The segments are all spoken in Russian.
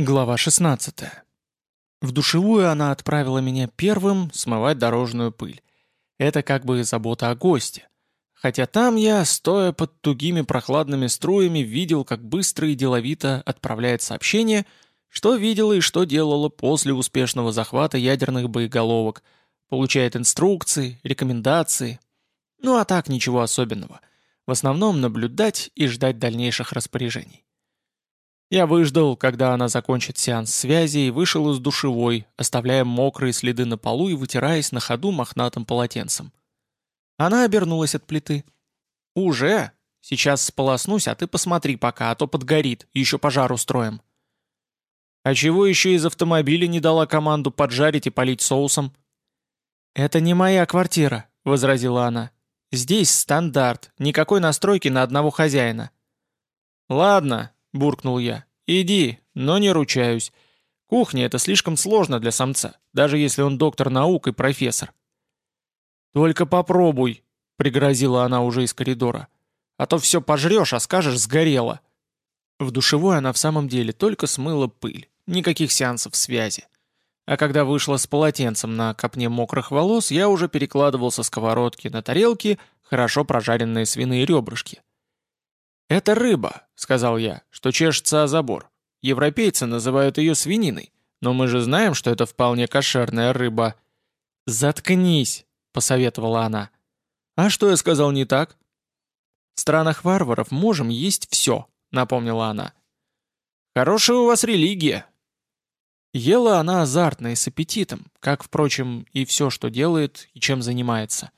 Глава 16. В душевую она отправила меня первым смывать дорожную пыль. Это как бы забота о госте. Хотя там я, стоя под тугими прохладными струями, видел, как быстро и деловито отправляет сообщение, что видела и что делала после успешного захвата ядерных боеголовок, получает инструкции, рекомендации. Ну а так ничего особенного. В основном наблюдать и ждать дальнейших распоряжений. Я выждал, когда она закончит сеанс связи, и вышел из душевой, оставляя мокрые следы на полу и вытираясь на ходу мохнатым полотенцем. Она обернулась от плиты. «Уже? Сейчас сполоснусь, а ты посмотри пока, а то подгорит, еще пожар устроим». «А чего еще из автомобиля не дала команду поджарить и полить соусом?» «Это не моя квартира», — возразила она. «Здесь стандарт, никакой настройки на одного хозяина». «Ладно», — буркнул я. «Иди, но не ручаюсь. Кухня — это слишком сложно для самца, даже если он доктор наук и профессор». «Только попробуй», — пригрозила она уже из коридора. «А то все пожрешь, а скажешь, сгорело». В душевой она в самом деле только смыла пыль, никаких сеансов связи. А когда вышла с полотенцем на копне мокрых волос, я уже перекладывал со сковородки на тарелки хорошо прожаренные свиные ребрышки. «Это рыба», — сказал я, — «что чешется о забор. Европейцы называют ее свининой, но мы же знаем, что это вполне кошерная рыба». «Заткнись», — посоветовала она. «А что я сказал не так?» «В странах варваров можем есть все», — напомнила она. «Хорошая у вас религия». Ела она азартно и с аппетитом, как, впрочем, и все, что делает и чем занимается.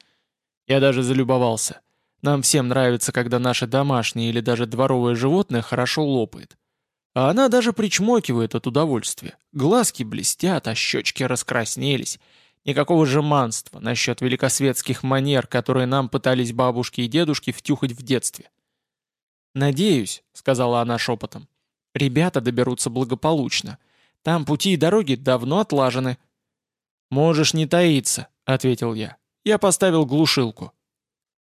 Я даже залюбовался. Нам всем нравится, когда наше домашнее или даже дворовое животное хорошо лопает. А она даже причмокивает от удовольствия. Глазки блестят, а щечки раскраснелись. Никакого жеманства насчет великосветских манер, которые нам пытались бабушки и дедушки втюхать в детстве. «Надеюсь», — сказала она шепотом, — «ребята доберутся благополучно. Там пути и дороги давно отлажены». «Можешь не таиться», — ответил я. Я поставил глушилку.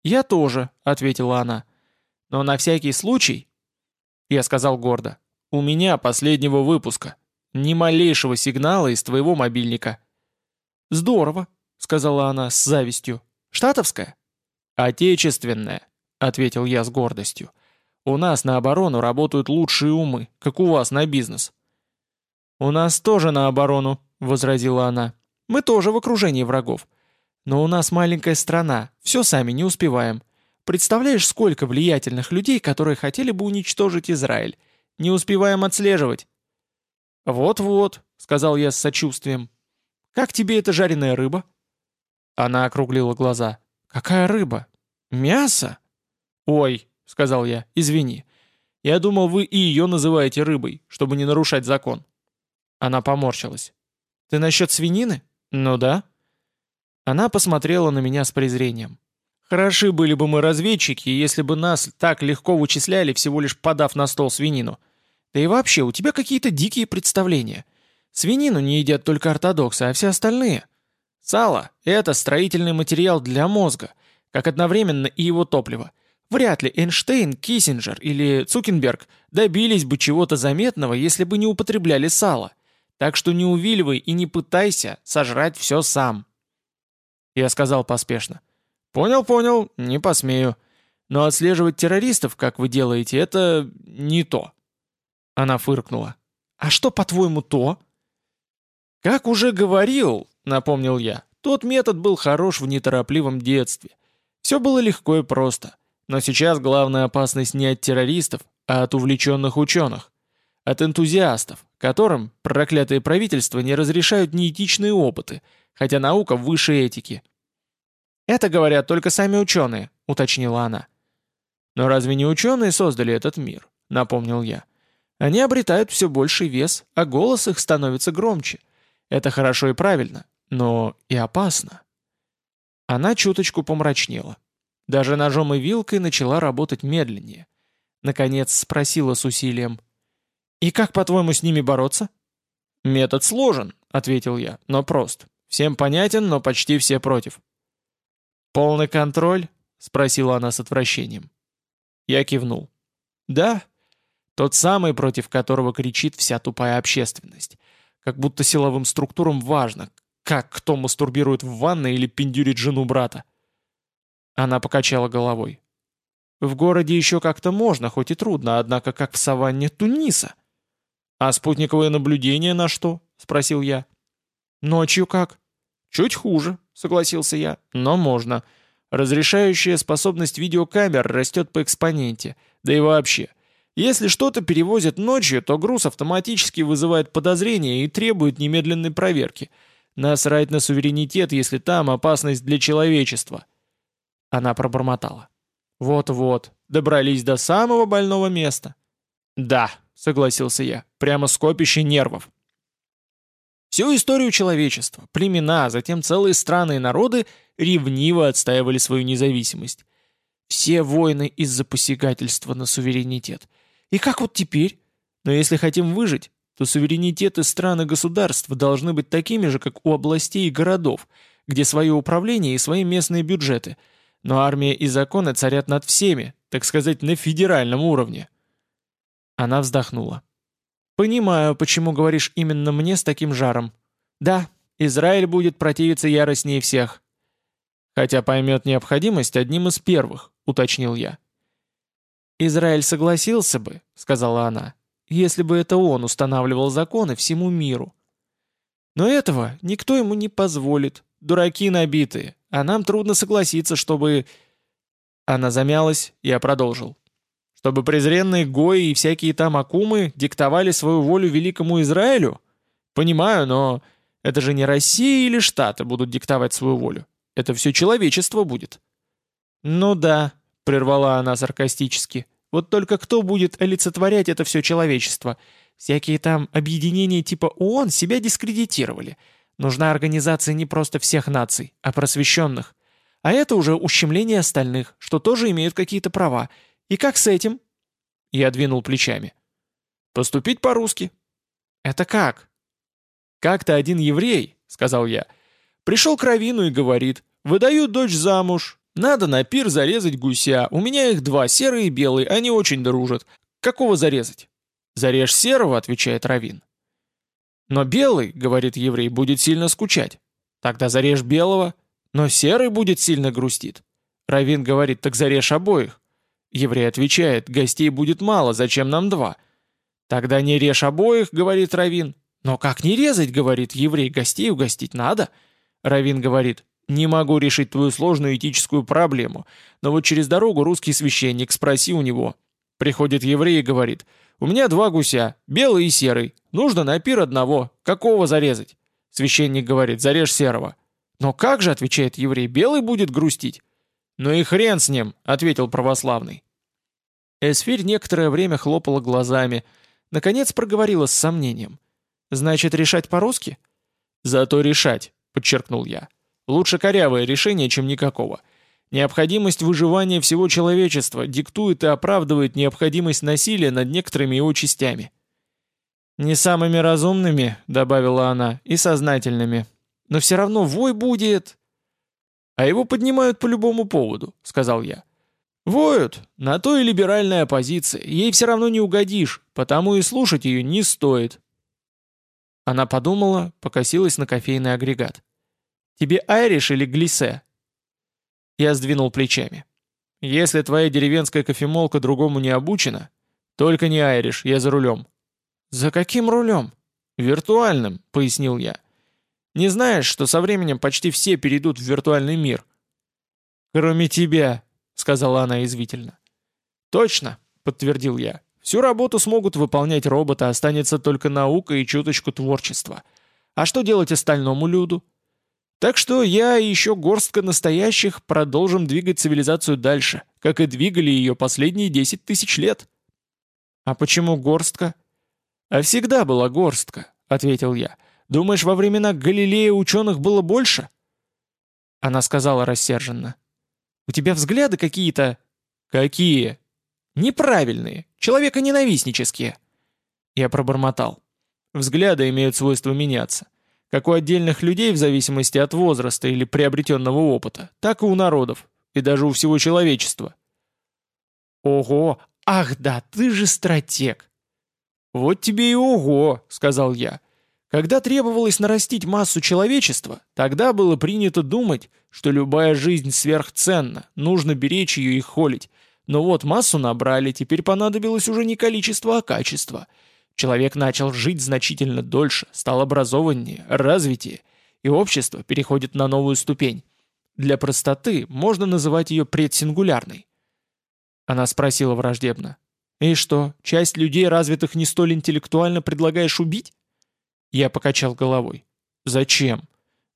«Я тоже», — ответила она. «Но на всякий случай...» Я сказал гордо. «У меня последнего выпуска. Ни малейшего сигнала из твоего мобильника». «Здорово», — сказала она с завистью. «Штатовская?» «Отечественная», — ответил я с гордостью. «У нас на оборону работают лучшие умы, как у вас на бизнес». «У нас тоже на оборону», — возразила она. «Мы тоже в окружении врагов. Но у нас маленькая страна, все сами не успеваем. Представляешь, сколько влиятельных людей, которые хотели бы уничтожить Израиль. Не успеваем отслеживать». «Вот-вот», — сказал я с сочувствием. «Как тебе эта жареная рыба?» Она округлила глаза. «Какая рыба? Мясо?» «Ой», — сказал я, — «извини. Я думал, вы и ее называете рыбой, чтобы не нарушать закон». Она поморщилась. «Ты насчет свинины?» «Ну да». Она посмотрела на меня с презрением. «Хороши были бы мы разведчики, если бы нас так легко вычисляли, всего лишь подав на стол свинину. Да и вообще, у тебя какие-то дикие представления. Свинину не едят только ортодоксы, а все остальные. Сало — это строительный материал для мозга, как одновременно и его топливо. Вряд ли Эйнштейн, Киссинджер или Цукенберг добились бы чего-то заметного, если бы не употребляли сало. Так что не увиливай и не пытайся сожрать все сам. Я сказал поспешно. «Понял, понял, не посмею. Но отслеживать террористов, как вы делаете, это не то». Она фыркнула. «А что, по-твоему, то?» «Как уже говорил», — напомнил я, «тот метод был хорош в неторопливом детстве. Все было легко и просто. Но сейчас главная опасность не от террористов, а от увлеченных ученых. От энтузиастов, которым проклятые правительства не разрешают неэтичные опыты, хотя наука выше этики. «Это говорят только сами ученые», — уточнила она. «Но разве не ученые создали этот мир?» — напомнил я. «Они обретают все больший вес, а голос их становится громче. Это хорошо и правильно, но и опасно». Она чуточку помрачнела. Даже ножом и вилкой начала работать медленнее. Наконец спросила с усилием. «И как, по-твоему, с ними бороться?» «Метод сложен», — ответил я, — «но прост. Всем понятен, но почти все против». «Полный контроль?» — спросила она с отвращением. Я кивнул. «Да. Тот самый, против которого кричит вся тупая общественность. Как будто силовым структурам важно, как кто мастурбирует в ванной или пиндюрит жену брата. Она покачала головой. В городе еще как-то можно, хоть и трудно, однако как в саванне Туниса. «А спутниковое наблюдение на что?» — спросил я. «Ночью как?» «Чуть хуже», — согласился я, — «но можно. Разрешающая способность видеокамер растет по экспоненте. Да и вообще, если что-то перевозят ночью, то груз автоматически вызывает подозрения и требует немедленной проверки. Насрать на суверенитет, если там опасность для человечества». Она пробормотала. «Вот-вот, добрались до самого больного места». «Да», — согласился я, — «прямо скопище нервов». Всю историю человечества, племена, затем целые страны и народы ревниво отстаивали свою независимость. Все войны из-за посягательства на суверенитет. И как вот теперь? Но если хотим выжить, то суверенитеты стран и государств должны быть такими же, как у областей и городов, где свое управление и свои местные бюджеты. Но армия и законы царят над всеми, так сказать, на федеральном уровне. Она вздохнула. «Понимаю, почему говоришь именно мне с таким жаром. Да, Израиль будет противиться яростнее всех. Хотя поймет необходимость одним из первых», — уточнил я. «Израиль согласился бы», — сказала она, — «если бы это он устанавливал законы всему миру. Но этого никто ему не позволит, дураки набитые, а нам трудно согласиться, чтобы...» Она замялась, я продолжил. «Чтобы презренные гои и всякие там акумы диктовали свою волю великому Израилю? Понимаю, но это же не Россия или Штаты будут диктовать свою волю. Это все человечество будет». «Ну да», прервала она саркастически. «Вот только кто будет олицетворять это все человечество? Всякие там объединения типа ООН себя дискредитировали. Нужна организация не просто всех наций, а просвещенных. А это уже ущемление остальных, что тоже имеют какие-то права. И как с этим?» Я двинул плечами. «Поступить по-русски». «Это как?» «Как-то один еврей», — сказал я, — «пришел к Равину и говорит, выдаю дочь замуж, надо на пир зарезать гуся. У меня их два, серый и белый, они очень дружат. Какого зарезать? Зарежь серого, отвечает Равин. Но белый, говорит еврей, будет сильно скучать. Тогда зарежь белого. Но серый будет сильно грустит. Равин говорит, так зарежь обоих. Еврей отвечает, гостей будет мало, зачем нам два? Тогда не режь обоих, говорит Равин. Но как не резать, говорит еврей, гостей угостить надо. Равин говорит, не могу решить твою сложную этическую проблему, но вот через дорогу русский священник, спроси у него. Приходит еврей и говорит, у меня два гуся, белый и серый, нужно на пир одного, какого зарезать? Священник говорит, зарежь серого. Но как же, отвечает еврей, белый будет грустить? Ну и хрен с ним, ответил православный. Эсфирь некоторое время хлопала глазами, наконец проговорила с сомнением. «Значит, решать по-русски?» «Зато решать», — подчеркнул я. Лучше корявое решение, чем никакого. Необходимость выживания всего человечества диктует и оправдывает необходимость насилия над некоторыми его частями. «Не самыми разумными», — добавила она, — «и сознательными. Но все равно вой будет...» «А его поднимают по любому поводу», — сказал я. «Воют, на то и либеральная оппозиция, ей все равно не угодишь, потому и слушать ее не стоит». Она подумала, покосилась на кофейный агрегат. Тебе Айриш или Глисе?» Я сдвинул плечами. «Если твоя деревенская кофемолка другому не обучена, только не Айриш, я за рулем». «За каким рулем?» «Виртуальным», — пояснил я. «Не знаешь, что со временем почти все перейдут в виртуальный мир?» «Кроме тебя», — сказала она извительно. «Точно», — подтвердил я. «Всю работу смогут выполнять роботы, останется только наука и чуточку творчества. А что делать остальному люду?» Так что я и еще горстка настоящих продолжим двигать цивилизацию дальше, как и двигали ее последние 10 тысяч лет. А почему горстка? А всегда была горстка, ответил я. Думаешь, во времена Галилея ученых было больше? Она сказала рассерженно. У тебя взгляды какие-то... Какие? Неправильные, человеконенавистнические. Я пробормотал. Взгляды имеют свойство меняться как у отдельных людей в зависимости от возраста или приобретенного опыта, так и у народов, и даже у всего человечества. Ого, Ах да, ты же стратег!» «Вот тебе и ого!» — сказал я. Когда требовалось нарастить массу человечества, тогда было принято думать, что любая жизнь сверхценна, нужно беречь ее и холить. Но вот массу набрали, теперь понадобилось уже не количество, а качество. Человек начал жить значительно дольше, стал образованнее, развитее, и общество переходит на новую ступень. Для простоты можно называть ее предсингулярной. Она спросила враждебно. «И что, часть людей развитых не столь интеллектуально предлагаешь убить?» Я покачал головой. Зачем?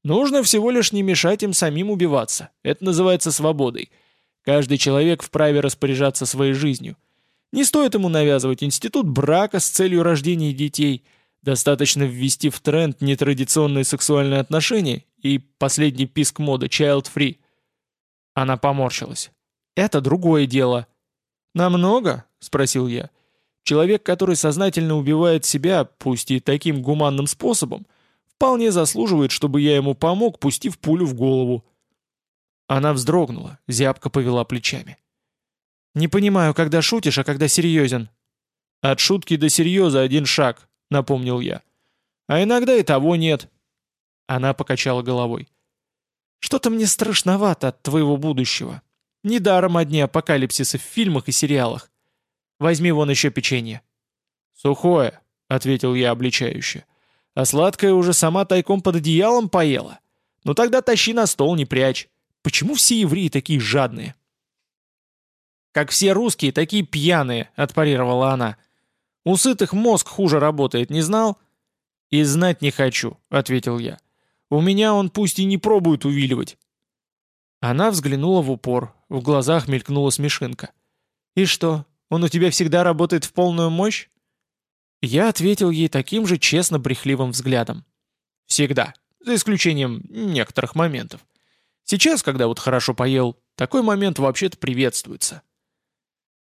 Нужно всего лишь не мешать им самим убиваться. Это называется свободой. Каждый человек вправе распоряжаться своей жизнью. Не стоит ему навязывать институт брака с целью рождения детей. Достаточно ввести в тренд нетрадиционные сексуальные отношения и последний писк моды child-free. Она поморщилась. «Это другое дело». «Намного?» — спросил я. Человек, который сознательно убивает себя, пусть и таким гуманным способом, вполне заслуживает, чтобы я ему помог, пустив пулю в голову. Она вздрогнула, зябко повела плечами. «Не понимаю, когда шутишь, а когда серьезен». «От шутки до серьеза один шаг», — напомнил я. «А иногда и того нет». Она покачала головой. «Что-то мне страшновато от твоего будущего. Недаром одни апокалипсисы в фильмах и сериалах. Возьми вон еще печенье». «Сухое», — ответил я обличающе. «А сладкое уже сама тайком под одеялом поела? Ну тогда тащи на стол, не прячь. Почему все евреи такие жадные?» «Как все русские, такие пьяные», — отпарировала она. «У сытых мозг хуже работает, не знал?» «И знать не хочу», — ответил я. «У меня он пусть и не пробует увиливать». Она взглянула в упор, в глазах мелькнула смешинка. «И что, он у тебя всегда работает в полную мощь?» Я ответил ей таким же честно-брехливым взглядом. «Всегда, за исключением некоторых моментов. Сейчас, когда вот хорошо поел, такой момент вообще-то приветствуется».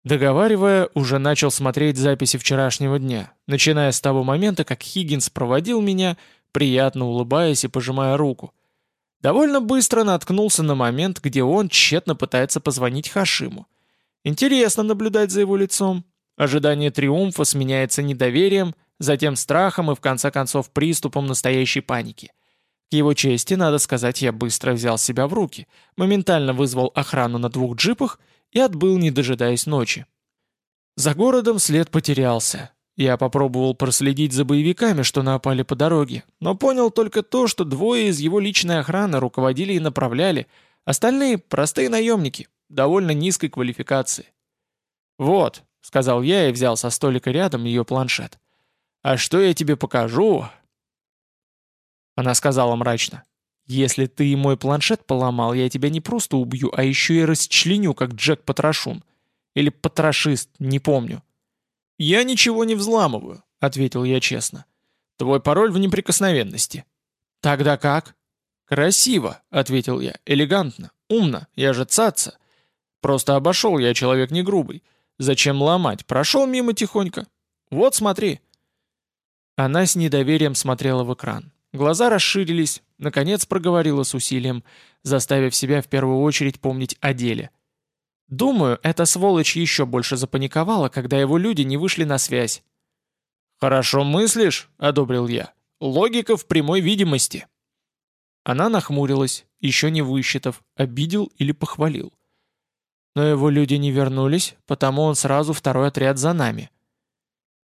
Договаривая, уже начал смотреть записи вчерашнего дня, начиная с того момента, как Хиггинс проводил меня, приятно улыбаясь и пожимая руку. Довольно быстро наткнулся на момент, где он тщетно пытается позвонить Хашиму. Интересно наблюдать за его лицом. Ожидание триумфа сменяется недоверием, затем страхом и в конце концов приступом настоящей паники. К его чести, надо сказать, я быстро взял себя в руки, моментально вызвал охрану на двух джипах и отбыл, не дожидаясь ночи. За городом след потерялся. Я попробовал проследить за боевиками, что напали по дороге, но понял только то, что двое из его личной охраны руководили и направляли, остальные — простые наемники, довольно низкой квалификации. «Вот», — сказал я и взял со столика рядом ее планшет. «А что я тебе покажу?» Она сказала мрачно. «Если ты мой планшет поломал, я тебя не просто убью, а еще и расчленю, как Джек Потрошун. Или Потрошист, не помню». «Я ничего не взламываю», — ответил я честно. «Твой пароль в неприкосновенности». «Тогда как?» «Красиво», — ответил я, — «элегантно, умно, я же цаца. Просто обошел я человек не грубый. Зачем ломать? Прошел мимо тихонько. Вот смотри». Она с недоверием смотрела в экран. Глаза расширились, наконец проговорила с усилием, заставив себя в первую очередь помнить о деле. Думаю, эта сволочь еще больше запаниковала, когда его люди не вышли на связь. «Хорошо мыслишь», — одобрил я. «Логика в прямой видимости». Она нахмурилась, еще не высчитав, обидел или похвалил. Но его люди не вернулись, потому он сразу второй отряд за нами.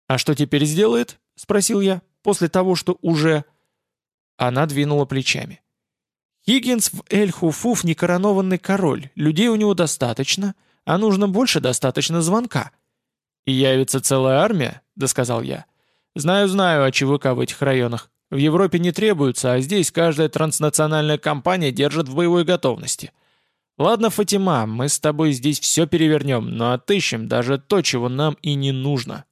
«А что теперь сделает?» — спросил я. «После того, что уже...» Она двинула плечами. «Хиггинс в Эль-Хуфуф не коронованный король, людей у него достаточно, а нужно больше достаточно звонка». «И явится целая армия?» — досказал я. «Знаю-знаю о ЧВК в этих районах. В Европе не требуется, а здесь каждая транснациональная компания держит в боевой готовности. Ладно, Фатима, мы с тобой здесь все перевернем, но отыщем даже то, чего нам и не нужно.